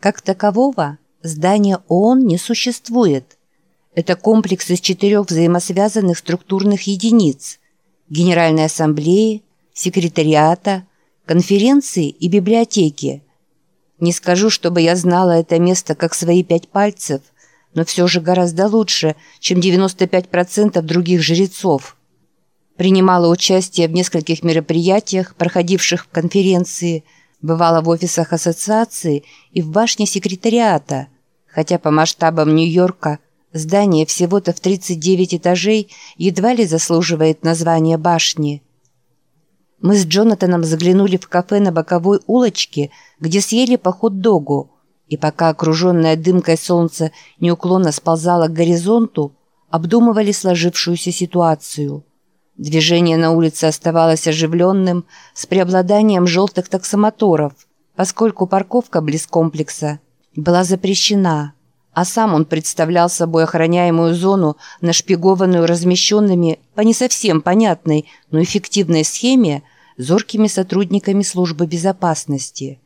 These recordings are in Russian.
Как такового здания ООН не существует. Это комплекс из четырех взаимосвязанных структурных единиц – Генеральной Ассамблеи, Секретариата, Конференции и Библиотеки. Не скажу, чтобы я знала это место как свои пять пальцев, но все же гораздо лучше, чем 95% других жрецов. Принимала участие в нескольких мероприятиях, проходивших в конференции – Бывала в офисах ассоциации и в башне секретариата, хотя по масштабам Нью-Йорка здание всего-то в 39 этажей едва ли заслуживает названия башни. Мы с Джонатаном заглянули в кафе на боковой улочке, где съели по хот-догу, и пока окруженная дымкой солнце неуклонно сползало к горизонту, обдумывали сложившуюся ситуацию – Движение на улице оставалось оживленным с преобладанием желтых таксомоторов, поскольку парковка близ комплекса была запрещена, а сам он представлял собой охраняемую зону, нашпигованную размещенными по не совсем понятной, но эффективной схеме зоркими сотрудниками службы безопасности.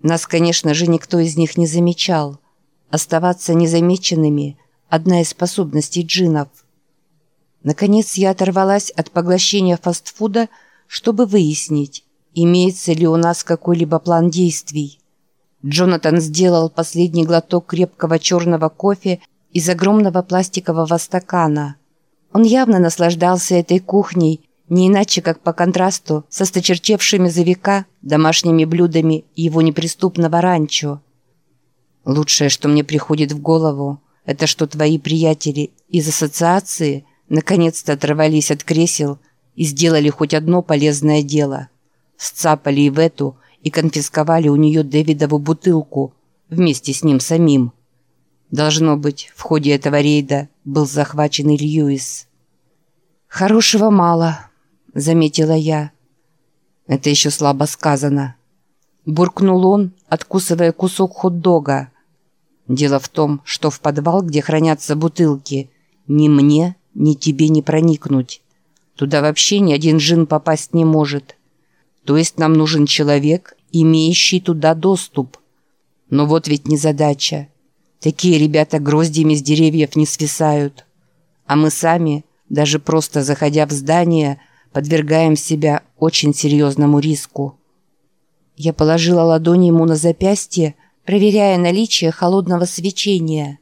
Нас, конечно же, никто из них не замечал. Оставаться незамеченными – одна из способностей джинов – Наконец я оторвалась от поглощения фастфуда, чтобы выяснить, имеется ли у нас какой-либо план действий. Джонатан сделал последний глоток крепкого черного кофе из огромного пластикового стакана. Он явно наслаждался этой кухней, не иначе как по контрасту со сточерчевшими за века домашними блюдами его неприступного ранчо. «Лучшее, что мне приходит в голову, это что твои приятели из ассоциации – наконец-то оторвались от кресел и сделали хоть одно полезное дело. Сцапали и в эту, и конфисковали у нее Дэвидову бутылку вместе с ним самим. Должно быть, в ходе этого рейда был захвачен и Льюис. «Хорошего мало», — заметила я. «Это еще слабо сказано». Буркнул он, откусывая кусок хот-дога. «Дело в том, что в подвал, где хранятся бутылки, ни мне, ни тебе не проникнуть. Туда вообще ни один джин попасть не может. То есть нам нужен человек, имеющий туда доступ. Но вот ведь не задача. Такие ребята гроздьями с деревьев не свисают. А мы сами, даже просто заходя в здание, подвергаем себя очень серьезному риску. Я положила ладонь ему на запястье, проверяя наличие холодного свечения –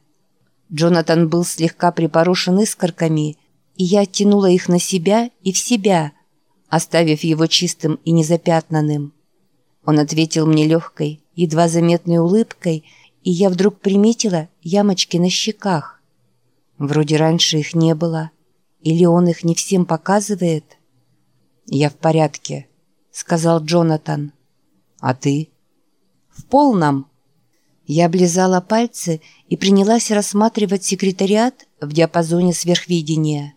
Джонатан был слегка припорошен искорками, и я оттянула их на себя и в себя, оставив его чистым и незапятнанным. Он ответил мне легкой, едва заметной улыбкой, и я вдруг приметила ямочки на щеках. Вроде раньше их не было. Или он их не всем показывает? «Я в порядке», — сказал Джонатан. «А ты?» «В полном», я облизала пальцы и принялась рассматривать секретариат в диапазоне сверхвидения.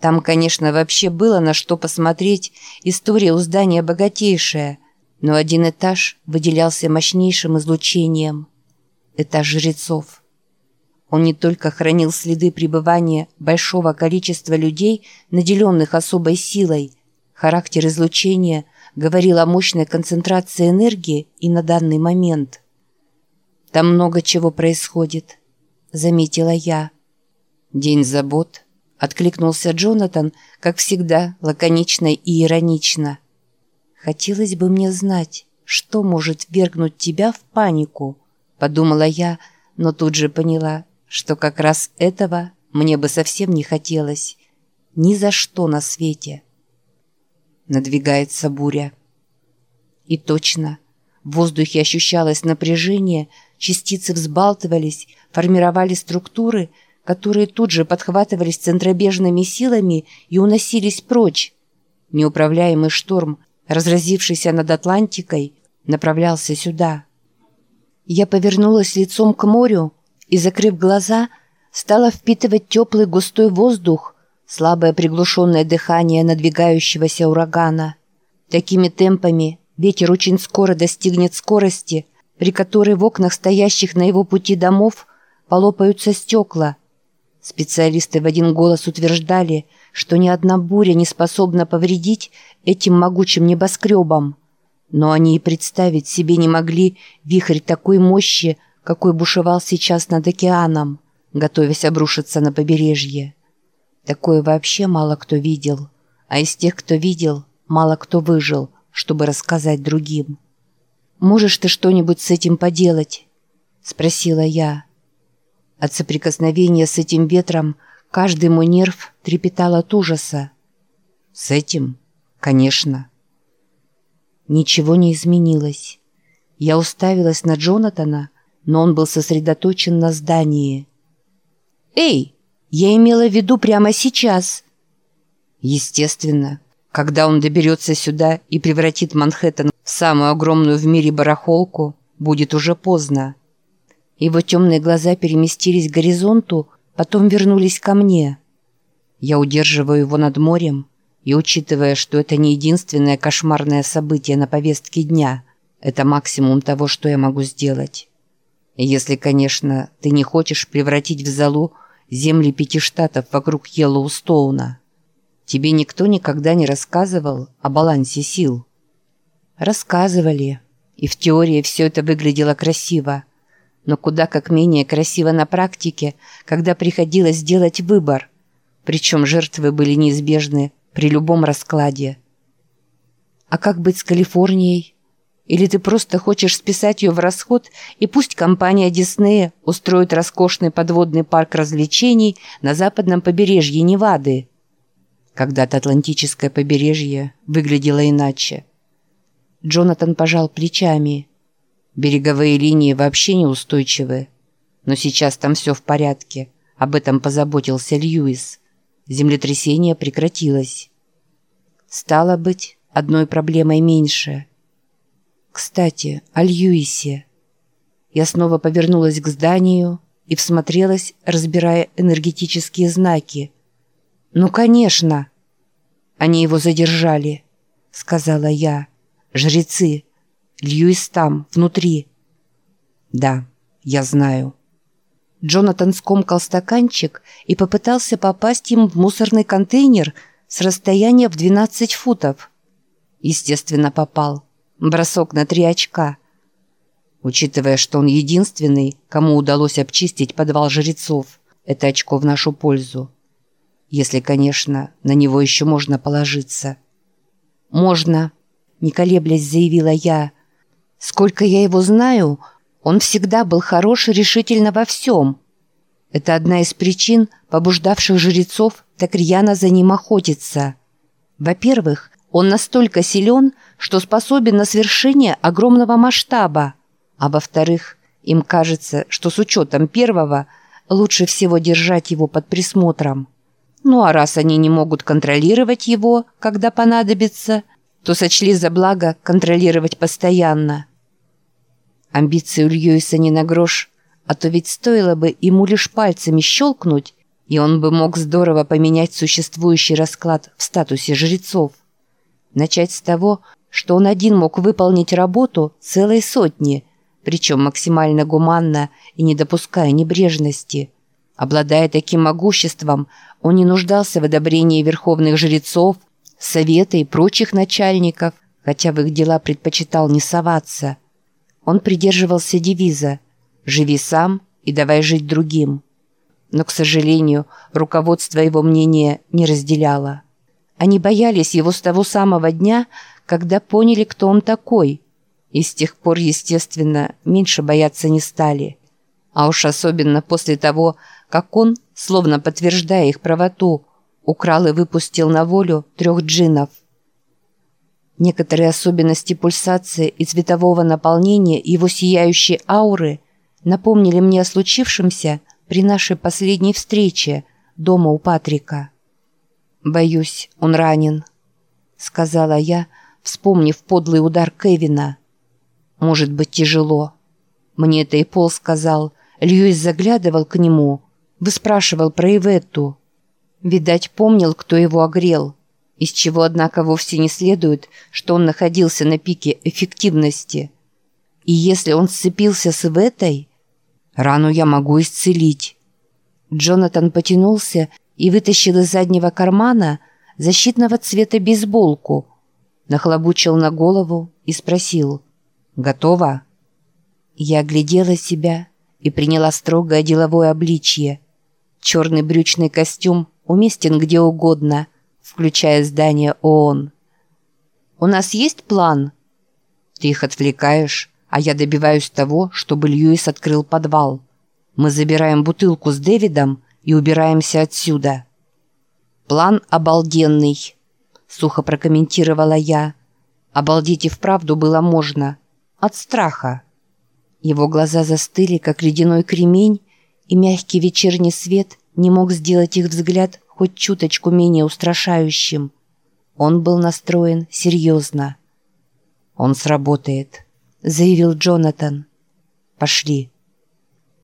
Там, конечно, вообще было на что посмотреть, история у здания богатейшая, но один этаж выделялся мощнейшим излучением. Этаж жрецов. Он не только хранил следы пребывания большого количества людей, наделенных особой силой, характер излучения говорил о мощной концентрации энергии и на данный момент – там много чего происходит», — заметила я. «День забот», — откликнулся Джонатан, как всегда, лаконично и иронично. «Хотелось бы мне знать, что может вергнуть тебя в панику», — подумала я, но тут же поняла, что как раз этого мне бы совсем не хотелось. Ни за что на свете. Надвигается буря. И точно, в воздухе ощущалось напряжение, частицы взбалтывались, формировали структуры, которые тут же подхватывались центробежными силами и уносились прочь. Неуправляемый шторм, разразившийся над Атлантикой, направлялся сюда. Я повернулась лицом к морю и, закрыв глаза, стала впитывать теплый густой воздух, слабое приглушенное дыхание надвигающегося урагана. Такими темпами ветер очень скоро достигнет скорости, при которой в окнах стоящих на его пути домов полопаются стекла. Специалисты в один голос утверждали, что ни одна буря не способна повредить этим могучим небоскребам. Но они и представить себе не могли вихрь такой мощи, какой бушевал сейчас над океаном, готовясь обрушиться на побережье. Такое вообще мало кто видел, а из тех, кто видел, мало кто выжил, чтобы рассказать другим. «Можешь ты что-нибудь с этим поделать?» – спросила я. От соприкосновения с этим ветром каждый мой нерв трепетал от ужаса. «С этим? Конечно». Ничего не изменилось. Я уставилась на Джонатана, но он был сосредоточен на здании. «Эй, я имела в виду прямо сейчас!» Естественно, когда он доберется сюда и превратит Манхэттен самую огромную в мире барахолку, будет уже поздно. Его темные глаза переместились к горизонту, потом вернулись ко мне. Я удерживаю его над морем, и учитывая, что это не единственное кошмарное событие на повестке дня, это максимум того, что я могу сделать. Если, конечно, ты не хочешь превратить в залу земли пяти штатов вокруг Йеллоустоуна. Тебе никто никогда не рассказывал о балансе сил? Рассказывали. И в теории все это выглядело красиво. Но куда как менее красиво на практике, когда приходилось делать выбор. Причем жертвы были неизбежны при любом раскладе. А как быть с Калифорнией? Или ты просто хочешь списать ее в расход, и пусть компания Диснея устроит роскошный подводный парк развлечений на западном побережье Невады? Когда-то Атлантическое побережье выглядело иначе. Джонатан пожал плечами. Береговые линии вообще неустойчивы. Но сейчас там все в порядке. Об этом позаботился Льюис. Землетрясение прекратилось. Стало быть, одной проблемой меньше – кстати, о Льюисе. Я снова повернулась к зданию и всмотрелась, разбирая энергетические знаки. «Ну, конечно!» «Они его задержали», — сказала я. «Жрецы. Льюис там, внутри». «Да, я знаю». Джонатан скомкал стаканчик и попытался попасть им в мусорный контейнер с расстояния в 12 футов. Естественно, попал. Бросок на три очка. Учитывая, что он единственный, кому удалось обчистить подвал жрецов, это очко в нашу пользу. Если, конечно, на него еще можно положиться. «Можно», — не колеблясь заявила я. «Сколько я его знаю, он всегда был хорош и решительно во всем. Это одна из причин, побуждавших жрецов так рьяно за ним охотиться. Во-первых, он настолько силен, что способен на свершение огромного масштаба. А во-вторых, им кажется, что с учетом первого лучше всего держать его под присмотром. Ну а раз они не могут контролировать его, когда понадобится, то сочли за благо контролировать постоянно. Амбиции у Льюиса не на грош, а то ведь стоило бы ему лишь пальцами щелкнуть, и он бы мог здорово поменять существующий расклад в статусе жрецов. Начать с того, что он один мог выполнить работу целой сотни, причем максимально гуманно и не допуская небрежности. Обладая таким могуществом, он не нуждался в одобрении верховных жрецов, совета и прочих начальников, хотя в их дела предпочитал не соваться. Он придерживался девиза «Живи сам и давай жить другим». Но, к сожалению, руководство его мнения не разделяло. Они боялись его с того самого дня, когда поняли, кто он такой. И с тех пор, естественно, меньше бояться не стали. А уж особенно после того, как он, словно подтверждая их правоту, украл и выпустил на волю трех джинов. Некоторые особенности пульсации и цветового наполнения его сияющей ауры напомнили мне о случившемся при нашей последней встрече дома у Патрика. «Боюсь, он ранен», — сказала я, вспомнив подлый удар Кевина. «Может быть, тяжело». Мне это и Пол сказал. Льюис заглядывал к нему, выспрашивал про Иветту. Видать, помнил, кто его огрел, из чего, однако, вовсе не следует, что он находился на пике эффективности. И если он сцепился с Иветтой, рану я могу исцелить. Джонатан потянулся и вытащил из заднего кармана защитного цвета бейсболку, нахлобучил на голову и спросил «Готово?» Я оглядела себя и приняла строгое деловое обличье. Черный брючный костюм уместен где угодно, включая здание ООН. «У нас есть план?» «Ты их отвлекаешь, а я добиваюсь того, чтобы Льюис открыл подвал. Мы забираем бутылку с Дэвидом и убираемся отсюда». «План обалденный», — сухо прокомментировала я. «Обалдеть и вправду было можно. От страха». Его глаза застыли, как ледяной кремень, и мягкий вечерний свет не мог сделать их взгляд хоть чуточку менее устрашающим. Он был настроен серьезно. «Он сработает», — заявил Джонатан. «Пошли».